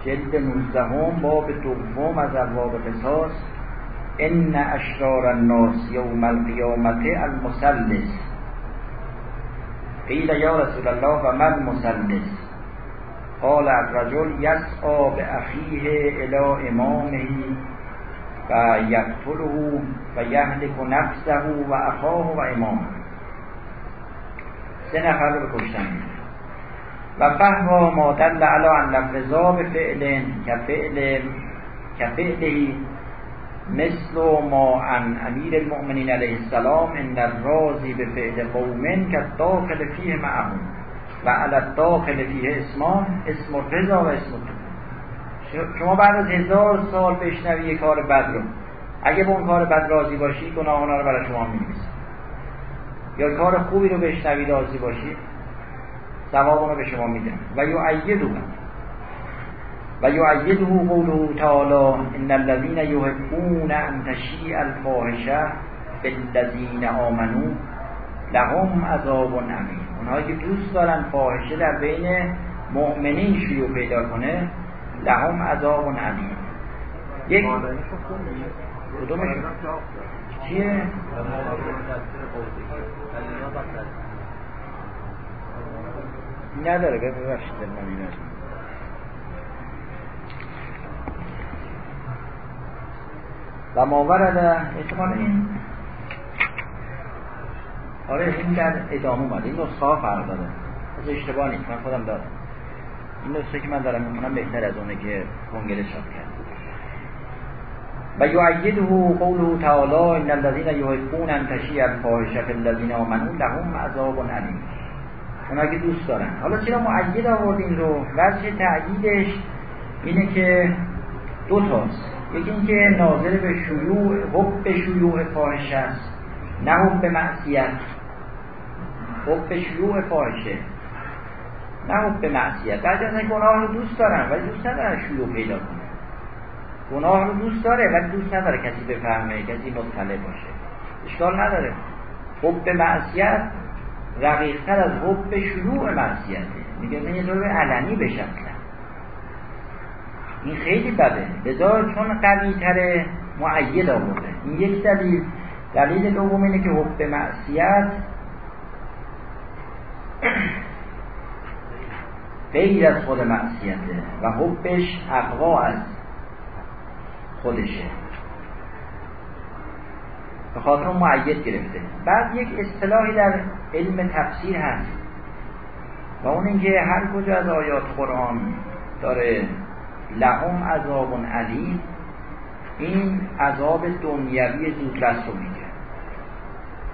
جلد 19 باب دوم از ابواب قصاص. ان اشرار الناس یوم القیامت المسلس قیل یا رسول الله و من مسلس قال الرجل یسعا به اخیه الى امامه و یقتله و یهلک نفسه و اخاه و امامه. سه نفر رو بکشتن و فهم ما دل علی ان الرضا به فعل که فعل که فعلی مثل ما عن امیر المؤمنین علیه السلام ان الرازی به فعل قومن که داخل فیه معهم و علی داخل فیه اسمان اسم رضا و اسم شما بعد از هزار سال بشنوی کار بد رو. اگه به اون کار بد راضی باشی گناه رو برای شما می‌نویسه یا کار خوبی رو بشنوی راضی باشی ثواب رو به شما میدن و یعیدو و یعیده قوله تعالی ان الذين يحبون ان تشیع الفاحشه بالذین آمنو لهم عذاب عظیم اونهایی که دوست دارن فاحشه در بین مؤمنین شیوع پیدا کنه لهم عذاب عظیم یک کدومشون چیه؟ نداره ببخشید من و ما ورد احتمال این. آره این در ادامه اومده. این نسخه ها فرق داره. از اشتباه نیست. من خودم دارم. این نسخه که من دارم می‌کنم بهتر از اونه که کنگره شد کرد. و یعیده قوله تعالی ان الذين يحبون ان تشیع الفاحشه في الذين آمنوا لهم عذاب علیم. اونا که دوست دارن. حالا چرا معید آوردین رو؟ وجه تعییدش اینه که دو تاست یکی اینکه ناظر به شیوع حب شیوع فاحشه است. نه حب معصیت. حب شیوع فاحشه. نه حب معصیت. بعضی از گناه رو دوست دارن ولی دوست ندارن شیوع پیدا کنه گناه رو دوست داره ولی دوست نداره کسی بفهمه کسی مطلع باشه. اشکال نداره. حب معصیت رقیقتر از حب شیوع معصیته. میگه یه طور علنی بشه این خیلی بده. لذا چون قوی تره معید آورده. این یک دلیل. دلیل دوم اینه که حب معصیت غیر از خود معصیته و حبش اقوا از خودشه. به خاطر معید گرفته. بعد یک اصطلاحی در علم تفسیر هست. و اون اینکه هر کجا از آیات قرآن داره لهم عذاب علیم. این عذاب دنیوی زودرس رو میگه.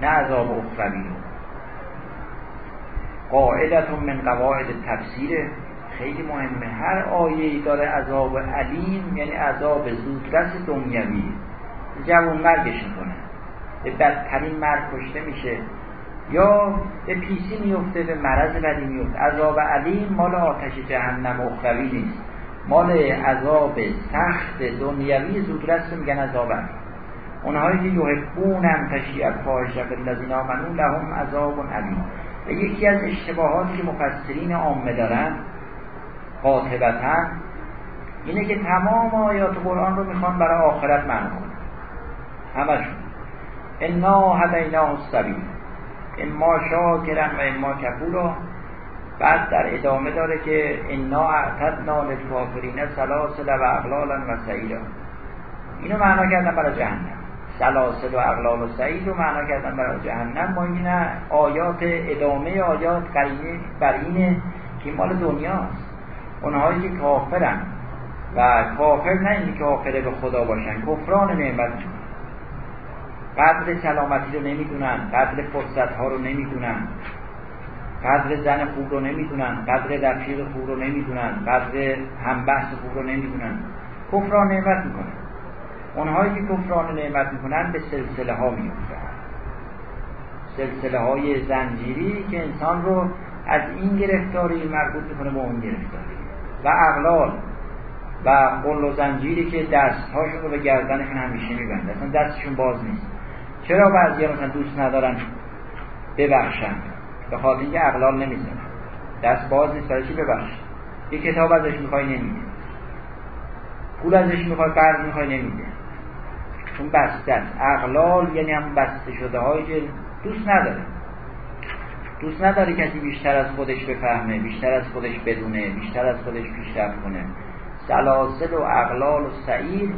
نه عذاب اخروی رو. قاعدتون من قواعد تفسیر خیلی مهمه. هر آیه داره عذاب علیم یعنی عذاب زودرس دنیوی. جوان مرگش می‌کنه. به بدترین مرگ کشته میشه. یا به پیسی میفته به مرض بدی میفته عذاب علیم مال آتش جهنم اخروی نیست. مال عذاب سخت دنیوی زودرس میگن عذاب اونهایی که یحبون ان تشیع الفاحشه بالذین آمنوا لهم عذاب علیم. و یکی از اشتباهاتی که مفسرین عامه دارن قاطبتا اینه که تمام آیات قرآن رو می‌خوان برای آخرت معنی کنن. همشون. انا هدیناه السبیل. اما شاکرن و اما کفورا. بعد در ادامه داره که انا اعتدنا للکافرین سلاسل و اغلالا و سعیدا اینو معنا کردن برای جهنم. سلاسل و اغلال و سعید رو معنا کردن برای جهنم. ما این آیات ادامه آیات قرینه بر اینه که مال دنیاست. اونهایی که کافرن. و کافر نه اینی که کافره به خدا باشن کفران نعمت. قدر سلامتی رو نمی‌دونن قدر فرصت ها رو نمی‌دونن. قدر زن خوب رو نمی‌دونن قدر رفیق خوب رو نمی‌دونن قدر همبحث خوب رو نمی‌دونن. کفران نعمت می‌کنن. اونهایی که کفران نعمت می‌کنن به سلسله ها میفتن سلسله های زنجیری که انسان رو از این گرفتاری مربوط می‌کنه به اون گرفتاری. و اغلال و قل و زنجیری که دستهاشون رو به گردنشون همیشه میبنده اصلا دستشون باز نیست. چرا بعضی مثلا دوست ندارن ببخشن؟ به خاطر اینکه اقلال نمی‌زنه دست باز نیست برای چی ببخش؟ یه کتاب ازش می‌خوای نمیده پول ازش می‌خوای قرض می‌خوای نمیده چون بسته است. اقلال یعنی هم بسته شده هایی که دوست نداره. دوست نداره کسی بیشتر از خودش بفهمه بیشتر از خودش بدونه بیشتر از خودش پیشرفت کنه. سلاسل و اقلال و سعیر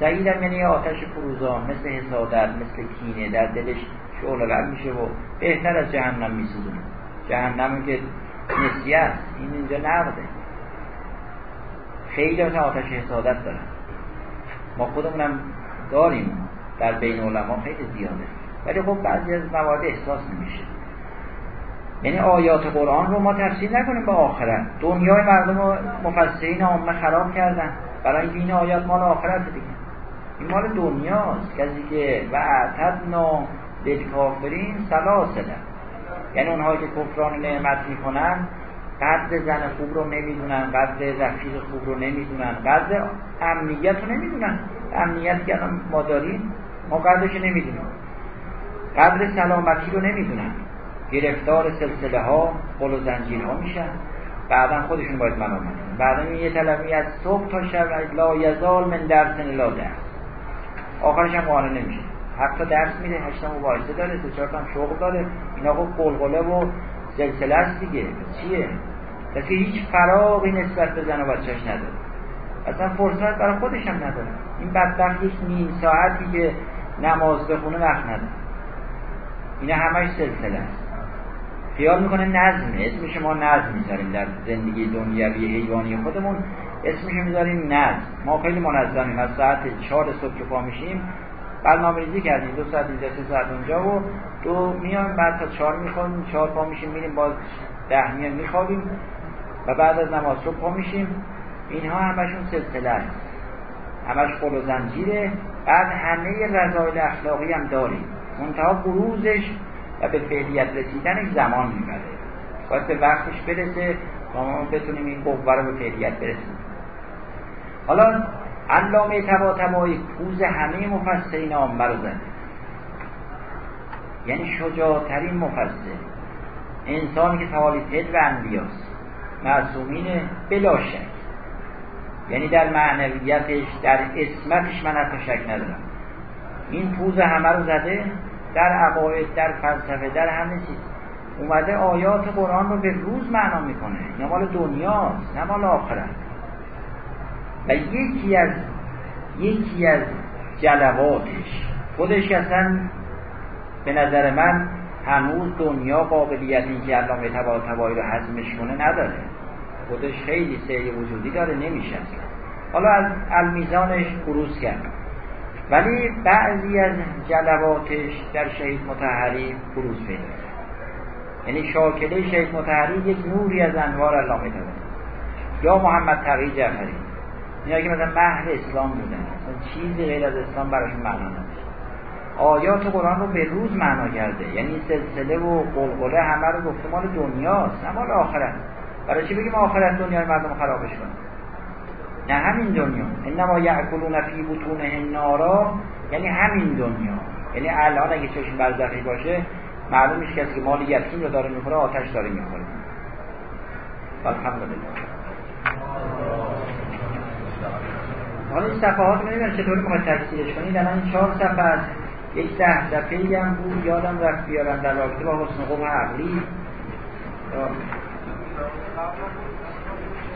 سعید هم یعنی آتش فروزان مثل حسادت مثل کینه در دلش شعله میشه و بهتر از جهنم میسوزونه. جهنم که نسیه است این اینجا نقده. خیلی آتش حسادت دارن. ما خودمونم داریم. در بین علما خیلی زیاده. ولی خب بعضی از موارد احساس نمیشه. یعنی آیات قرآن رو ما تفسیر نکنیم به آخرت. دنیای مردم مفسرین عامه خراب کردن. برای اینکه این آیات مال آخرت دیگه. این مال دنیاست. کسی که و اعتدنا للکافرین سلاسله یعنی اونهایی که کفران نعمت می‌کنن قدر زن خوب رو نمی‌دونن قدر رفیق خوب رو نمی‌دونن قدر امنیت رو نمی‌دونن. امنیت که ما داریم ما قدرش نمی‌دونیم. قدر سلامتی رو نمی‌دونن. گرفتار سلسله ها قل و زنجیر ها میشن. بعدا خودشون باید منو کنن بعدا یه طلبی از صبح تا شب لا یزال من درس لا درس. آخرش هم قانع نمیشه. حتی درس میده هشتا مباحثه داره سه چهار هم شغل داره. این آقا قلقله و سلسله است دیگه. چیه؟ کسی هیچ فراغی نسبت به زن و بچهش نداره. اصلا فرصت برای خودش هم نداره. این بدبخت یک نیم ساعتی که نماز بخونه وقت نداره. اینا همش سلسله است. خیال می‌کنه نظمه اسمش ما نظم می‌ذاریم در زندگی دنیوی حیوانی خودمون. اسمش می‌ذاریم نظم. ما خیلی منظمیم. از ساعت چهار صبح که پا میشیم برنامه ریزی کردیم. دو ساعت اینجا سه ساعت اونجا و دو میایم بعد تا چهار میخوابیم چهار پا میشیم میریم باز ده میان میخوابیم و بعد از نماز صبح پا میشیم. اینها همشون سلسله است. همش قل و زنجیره. بعد همه رضایل اخلاقی هم داریم. منتها بروزش و به فعلیت رسیدنش زمان می‌بره. باید به وقتش برسه تا ما بتونیم این قوه رو به فعلیت برسیم حالا علامه تبا تبایی پوز همه مفسرین رو زده یعنی شجاعترین مفسر. انسانی که تعالی تد و انبیاست. معصومین بلا شک. یعنی در معنویتش در اسمتش من حتی شک ندارم. این پوز همه رو زده در عقاید در فلسفه در همه چیز. اومده آیات قرآن رو به روز معنا می‌کنه. یا مال دنیاست نه مال آخرت. و یکی از یکی از جلواتش. خودش اصلا به نظر من هنوز دنیا قابلیت اینکه علامه تبا تبایی رو حزمش کنه نداره. خودش خیلی سری وجودی داره نمیشه. حالا از المیزانش بروز کرد. ولی بعضی از جلواتش در شهید متحری بروز پیدا یعنی شاکله شهید متحری یک نوری از انوار علامه تبا یا محمد تقی جعفری. اینا که مثلا مهر اسلام بودن مثلا چیزی غیر از اسلام براشون معنا نداشت آیات قرآن رو به روز معنا کرده. یعنی سلسله و قلقله همه رو گفته مال دنیاست نه مال آخرت. برای چی بگیم آخرت دنیای مردم خرابش کنه نه همین دنیا. انما یعکلون فی بطون نارا یعنی همین دنیا. یعنی الان اگه چشم برزخی باشه معلوم میشه کسی که مال یتیم رو داره می‌خوره آتش داره می‌خوره. الحمدلله. حالا این صفحات رو نمی‌دونم چطوری می‌خواد تکثیرش کنید الان این چهار صفحه از یک ده صفحه هم بود. یادم رفت بیارم در رابطه با حسن قبح عقلی.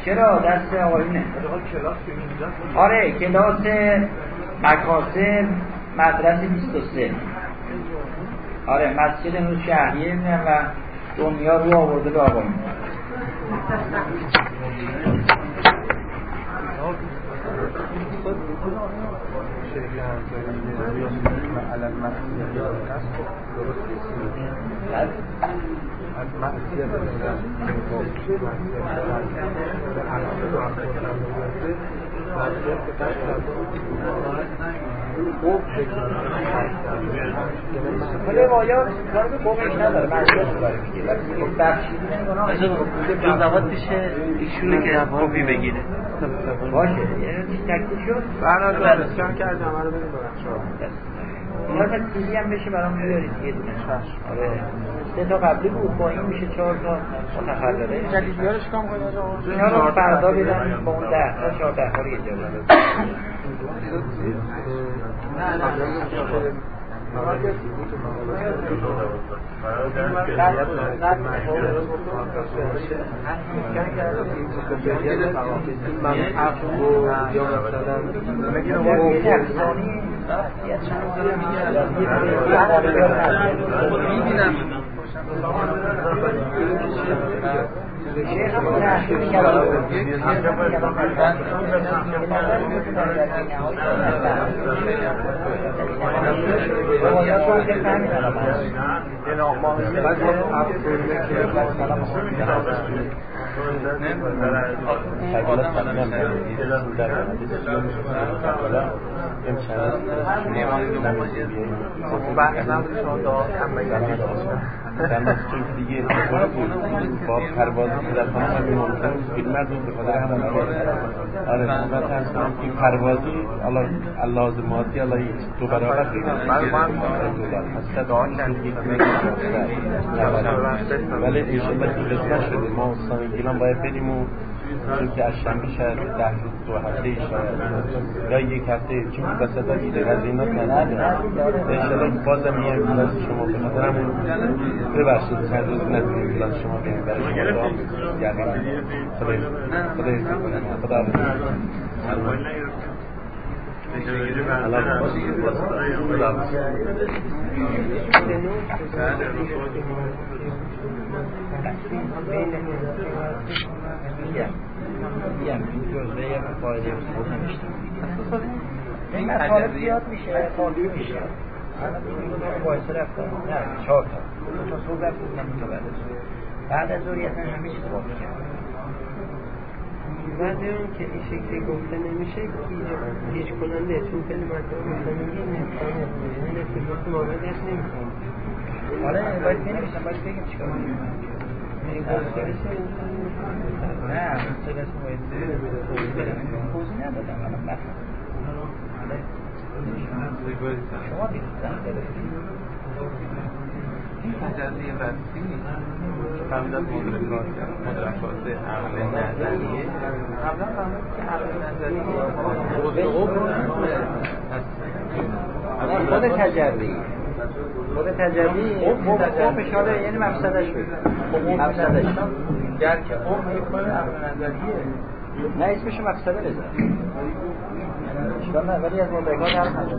چرا دست آقایونه آره کلاس مکاسب مدرسه 23 آره مسجد نور شهریه و دنیا رو آورده به آقایون. از معصیت ولی روایات کار به قومش نداره رو برای میگه ولی بخشیدی نمی‌کنه پیش ایشونه که کپی بگیره باشه یه تکلیف شد برنامه چند کردم رو بدیم به بچه‌ها اینا تا چیزی هم بشه برام بیارید یه دونه آره سه تا قبلی بود با این میشه چهار تا متخرره جدید بیارش کام کنید؟ اینا رو فردا بدن با اون ده تا چهار ده رو یه نه می‌بینم. در نتیجه دیگه با پرواز در خانه ممکن مردم به خاطر همون آره من کنم این پروازی الله لازماتی الله دو برابر بگم ولی انشالله که قسمت شده ما گیلان باید بریم و که از شنبه شاید ده روز دو هفته شاید یا یک هفته چون وسط دیگه از اینا کنده انشالله بازم یه امتیاز شما به خاطر همون ببخشید چند روز نتونیم شما بگیم برای شما یقینا خدای خدای خدا میگم میگم جزوه یک فایده این مطالب زیاد میشه خالی میشه باعث رفتن نه چهار تا دو تا صبح رفتن من تا بعد بعد از ظهر همه چیز باقی کرد بعد اون که این شکلی گفته نمیشه هیچ کننده چون خیلی مطلب گفته میگه نمی‌فهمه یعنی مامد درست نمی‌فهمه آره باید بنویسم باید بگیم چیکار نه مسترس باید توضیح ندادم الان مثلا شما بیستم تجلی رسی قبل از مدرکات عقل نظریه قبلا فهمید که عقل نظریه خود تجلی خود تجلی خوبش حالا یعنی مفسدش بود مفسدش درک. عمق یک کار عقل نظریه نه اسمش مفسده بذار اشکال نه ولی از مدرکات حرف نداره